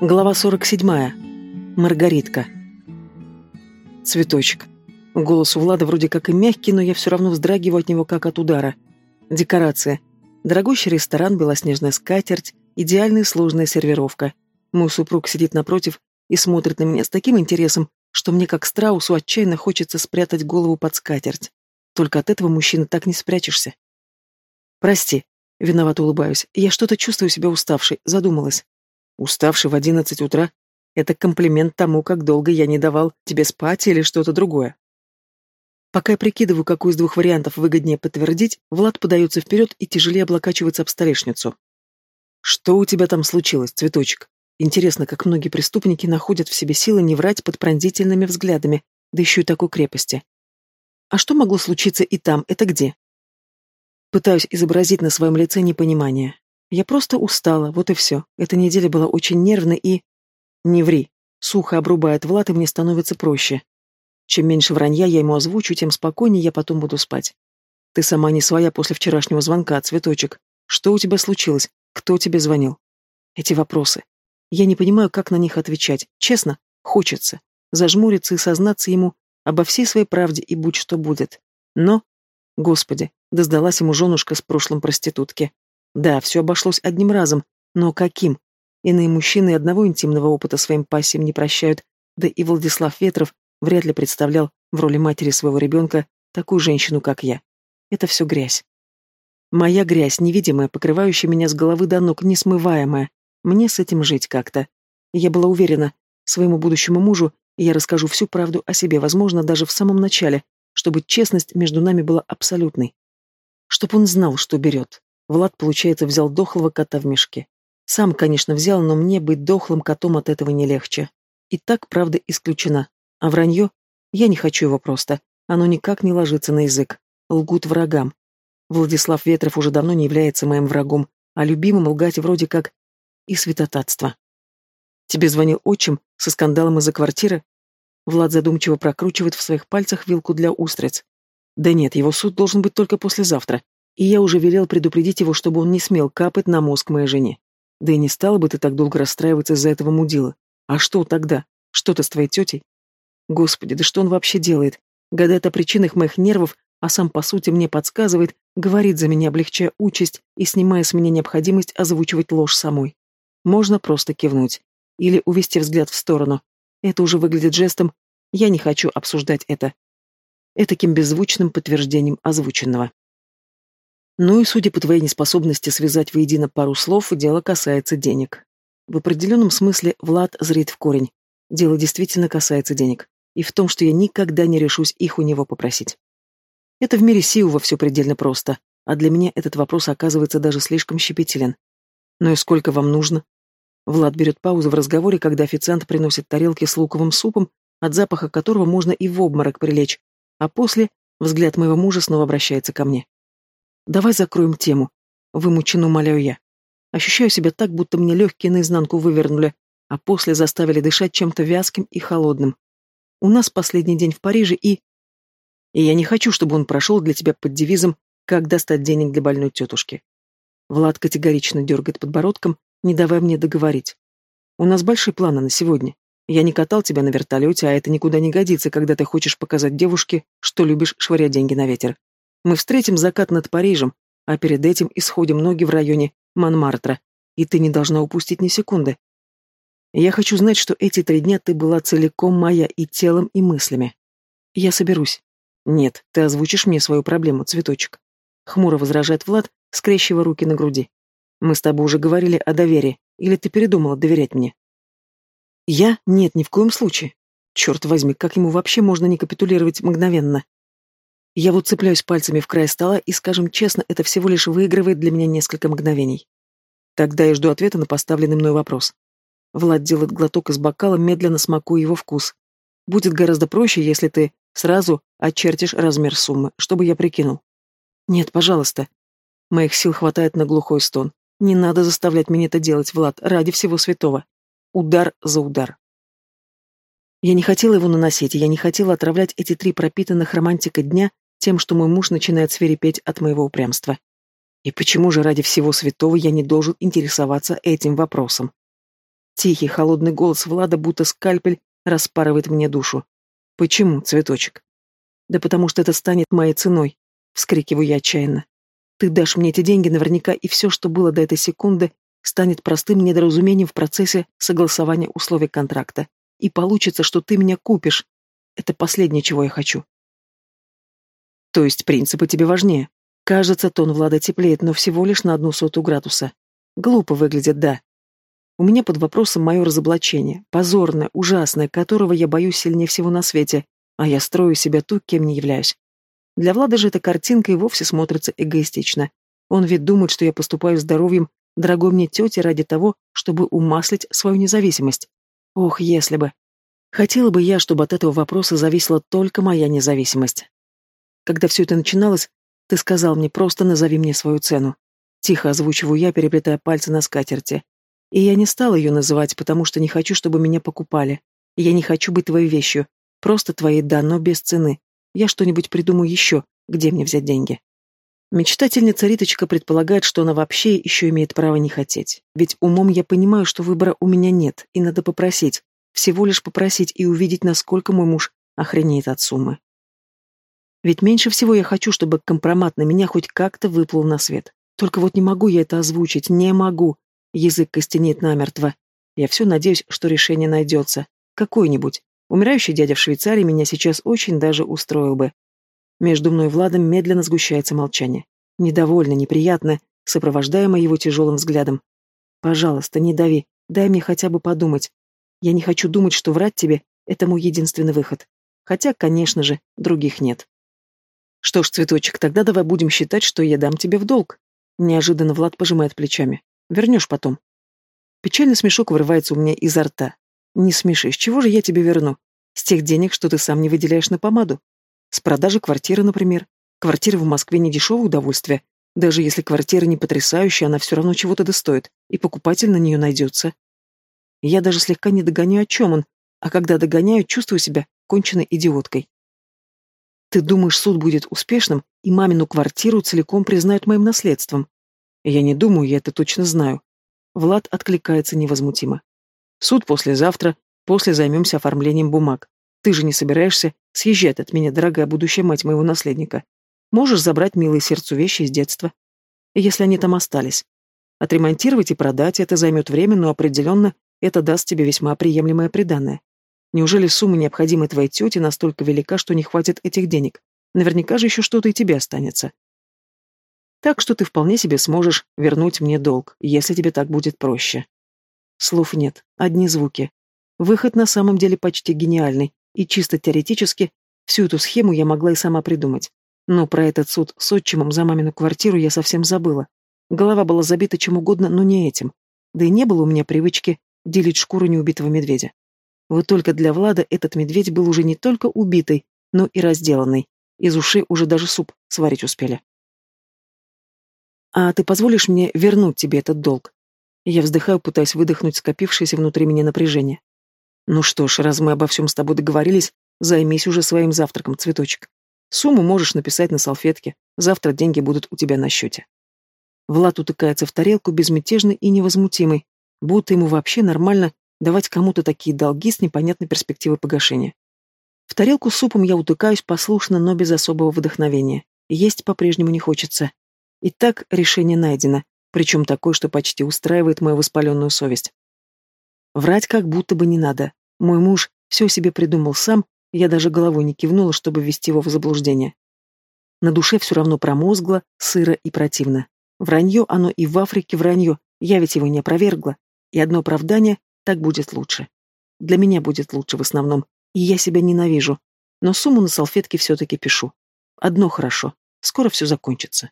Глава 47. Маргаритка. Цветочек. Голос у Влада вроде как и мягкий, но я все равно вздрагиваю от него как от удара. Декорация. Дорогущий ресторан, белоснежная скатерть, идеальная сложная сервировка. Мой супруг сидит напротив и смотрит на меня с таким интересом, что мне как страусу отчаянно хочется спрятать голову под скатерть. Только от этого мужчины так не спрячешься. Прости, виновато улыбаюсь. Я что-то чувствую себя уставшей, задумалась. Уставший в одиннадцать утра — это комплимент тому, как долго я не давал тебе спать или что-то другое. Пока я прикидываю, какой из двух вариантов выгоднее подтвердить, Влад подается вперед и тяжелее облокачивается об столешницу. «Что у тебя там случилось, цветочек?» Интересно, как многие преступники находят в себе силы не врать под пронзительными взглядами, да еще и такой крепости. А что могло случиться и там, это где? Пытаюсь изобразить на своем лице непонимание. Я просто устала, вот и все. Эта неделя была очень нервной и... Не ври. Сухо обрубает Влад, и мне становится проще. Чем меньше вранья я ему озвучу, тем спокойнее я потом буду спать. Ты сама не своя после вчерашнего звонка, цветочек. Что у тебя случилось? Кто тебе звонил? Эти вопросы. Я не понимаю, как на них отвечать. Честно, хочется. Зажмуриться и сознаться ему обо всей своей правде и будь что будет. Но, господи, да сдалась ему женушка с прошлым проститутки. Да, все обошлось одним разом, но каким? Иные мужчины одного интимного опыта своим пассиям не прощают, да и Владислав Ветров вряд ли представлял в роли матери своего ребенка такую женщину, как я. Это все грязь. Моя грязь, невидимая, покрывающая меня с головы до ног, несмываемая. Мне с этим жить как-то. Я была уверена, своему будущему мужу я расскажу всю правду о себе, возможно, даже в самом начале, чтобы честность между нами была абсолютной. Чтоб он знал, что берет. Влад, получается, взял дохлого кота в мешке. Сам, конечно, взял, но мне быть дохлым котом от этого не легче. И так, правда, исключена. А вранье? Я не хочу его просто. Оно никак не ложится на язык. Лгут врагам. Владислав Ветров уже давно не является моим врагом, а любимым лгать вроде как и святотатство. Тебе звонил отчим со скандалом из-за квартиры? Влад задумчиво прокручивает в своих пальцах вилку для устриц. Да нет, его суд должен быть только послезавтра и я уже велел предупредить его, чтобы он не смел капать на мозг моей жене. Да и не стала бы ты так долго расстраиваться из-за этого мудила. А что тогда? Что-то с твоей тетей? Господи, да что он вообще делает? Гадает о причинах моих нервов, а сам, по сути, мне подсказывает, говорит за меня, облегчая участь и снимая с меня необходимость озвучивать ложь самой. Можно просто кивнуть. Или увести взгляд в сторону. Это уже выглядит жестом «я не хочу обсуждать это». Этаким беззвучным подтверждением озвученного. Ну и, судя по твоей неспособности связать воедино пару слов, дело касается денег. В определенном смысле Влад зрит в корень. Дело действительно касается денег. И в том, что я никогда не решусь их у него попросить. Это в мире Сиува все предельно просто, а для меня этот вопрос оказывается даже слишком щепетилен. Ну и сколько вам нужно? Влад берет паузу в разговоре, когда официант приносит тарелки с луковым супом, от запаха которого можно и в обморок прилечь, а после взгляд моего мужа снова обращается ко мне. Давай закроем тему. Вымученно умоляю я. Ощущаю себя так, будто мне легкие наизнанку вывернули, а после заставили дышать чем-то вязким и холодным. У нас последний день в Париже, и... И я не хочу, чтобы он прошел для тебя под девизом «Как достать денег для больной тетушки». Влад категорично дергает подбородком, не давая мне договорить. У нас большие планы на сегодня. Я не катал тебя на вертолете, а это никуда не годится, когда ты хочешь показать девушке, что любишь швырять деньги на ветер. Мы встретим закат над Парижем, а перед этим исходим ноги в районе Монмартра, и ты не должна упустить ни секунды. Я хочу знать, что эти три дня ты была целиком моя и телом, и мыслями. Я соберусь. Нет, ты озвучишь мне свою проблему, цветочек. Хмуро возражает Влад, скрещивая руки на груди. Мы с тобой уже говорили о доверии, или ты передумала доверять мне? Я? Нет, ни в коем случае. Черт возьми, как ему вообще можно не капитулировать мгновенно? Я вот цепляюсь пальцами в край стола, и, скажем честно, это всего лишь выигрывает для меня несколько мгновений. Тогда я жду ответа на поставленный мной вопрос. Влад делает глоток из бокала, медленно смакуя его вкус. Будет гораздо проще, если ты сразу очертишь размер суммы, чтобы я прикинул. Нет, пожалуйста. Моих сил хватает на глухой стон. Не надо заставлять меня это делать, Влад, ради всего святого. Удар за удар. Я не хотела его наносить, я не хотела отравлять эти три пропитанных романтика дня тем, что мой муж начинает свирепеть от моего упрямства. И почему же ради всего святого я не должен интересоваться этим вопросом? Тихий, холодный голос Влада, будто скальпель, распарывает мне душу. Почему, цветочек? Да потому что это станет моей ценой, вскрикиваю я отчаянно. Ты дашь мне эти деньги наверняка, и все, что было до этой секунды, станет простым недоразумением в процессе согласования условий контракта. И получится, что ты меня купишь. Это последнее, чего я хочу. То есть принципы тебе важнее? Кажется, тон Влада теплеет, но всего лишь на одну сотую градуса. Глупо выглядит, да. У меня под вопросом мое разоблачение, позорное, ужасное, которого я боюсь сильнее всего на свете, а я строю себя ту, кем не являюсь. Для Влада же эта картинка и вовсе смотрится эгоистично. Он ведь думает, что я поступаю здоровьем дорогой мне тете ради того, чтобы умаслить свою независимость. Ох, если бы. Хотела бы я, чтобы от этого вопроса зависела только моя независимость. Когда все это начиналось, ты сказал мне просто назови мне свою цену. Тихо озвучиваю я, переплетая пальцы на скатерти. И я не стала ее называть, потому что не хочу, чтобы меня покупали. Я не хочу быть твоей вещью. Просто твоей, да, но без цены. Я что-нибудь придумаю еще, где мне взять деньги. Мечтательница Риточка предполагает, что она вообще еще имеет право не хотеть. Ведь умом я понимаю, что выбора у меня нет, и надо попросить. Всего лишь попросить и увидеть, насколько мой муж охренеет от суммы. Ведь меньше всего я хочу, чтобы компромат на меня хоть как-то выплыл на свет. Только вот не могу я это озвучить, не могу. Язык костенеет намертво. Я все надеюсь, что решение найдется. Какое-нибудь. Умирающий дядя в Швейцарии меня сейчас очень даже устроил бы. Между мной и Владом медленно сгущается молчание. Недовольно, неприятно, сопровождаемое его тяжелым взглядом. «Пожалуйста, не дави, дай мне хотя бы подумать. Я не хочу думать, что врать тебе — это мой единственный выход. Хотя, конечно же, других нет». «Что ж, цветочек, тогда давай будем считать, что я дам тебе в долг». Неожиданно Влад пожимает плечами. Вернешь потом. Печальный смешок вырывается у меня изо рта. Не смешишь, чего же я тебе верну? С тех денег, что ты сам не выделяешь на помаду. С продажи квартиры, например. Квартира в Москве не дешевое удовольствие. Даже если квартира не потрясающая, она все равно чего-то достоит, и покупатель на нее найдется. Я даже слегка не догоняю, о чем он, а когда догоняю, чувствую себя конченной идиоткой. Ты думаешь, суд будет успешным, и мамину квартиру целиком признают моим наследством? Я не думаю, я это точно знаю. Влад откликается невозмутимо. Суд послезавтра, после займемся оформлением бумаг. Ты же не собираешься съезжать от меня, дорогая будущая мать моего наследника. Можешь забрать милые сердцу вещи из детства. Если они там остались. Отремонтировать и продать это займет время, но определенно это даст тебе весьма приемлемое приданное. Неужели сумма, необходимая твоей тете, настолько велика, что не хватит этих денег? Наверняка же еще что-то и тебе останется. Так что ты вполне себе сможешь вернуть мне долг, если тебе так будет проще. Слов нет, одни звуки. Выход на самом деле почти гениальный, и чисто теоретически всю эту схему я могла и сама придумать. Но про этот суд с отчимом за мамину квартиру я совсем забыла. Голова была забита чем угодно, но не этим. Да и не было у меня привычки делить шкуру неубитого медведя. Вот только для Влада этот медведь был уже не только убитый, но и разделанный. Из ушей уже даже суп сварить успели. «А ты позволишь мне вернуть тебе этот долг?» Я вздыхаю, пытаясь выдохнуть скопившееся внутри меня напряжение. «Ну что ж, раз мы обо всем с тобой договорились, займись уже своим завтраком, цветочек. Сумму можешь написать на салфетке, завтра деньги будут у тебя на счете». Влад утыкается в тарелку, безмятежный и невозмутимый, будто ему вообще нормально давать кому-то такие долги с непонятной перспективой погашения. В тарелку с супом я утыкаюсь послушно, но без особого вдохновения. Есть по-прежнему не хочется. Итак, решение найдено, причем такое, что почти устраивает мою воспаленную совесть. Врать как будто бы не надо. Мой муж все себе придумал сам, я даже головой не кивнула, чтобы ввести его в заблуждение. На душе все равно промозгло, сыро и противно. Вранье оно и в Африке вранье, я ведь его не опровергла. И одно оправдание — так будет лучше. Для меня будет лучше в основном, и я себя ненавижу. Но сумму на салфетке все-таки пишу. Одно хорошо, скоро все закончится.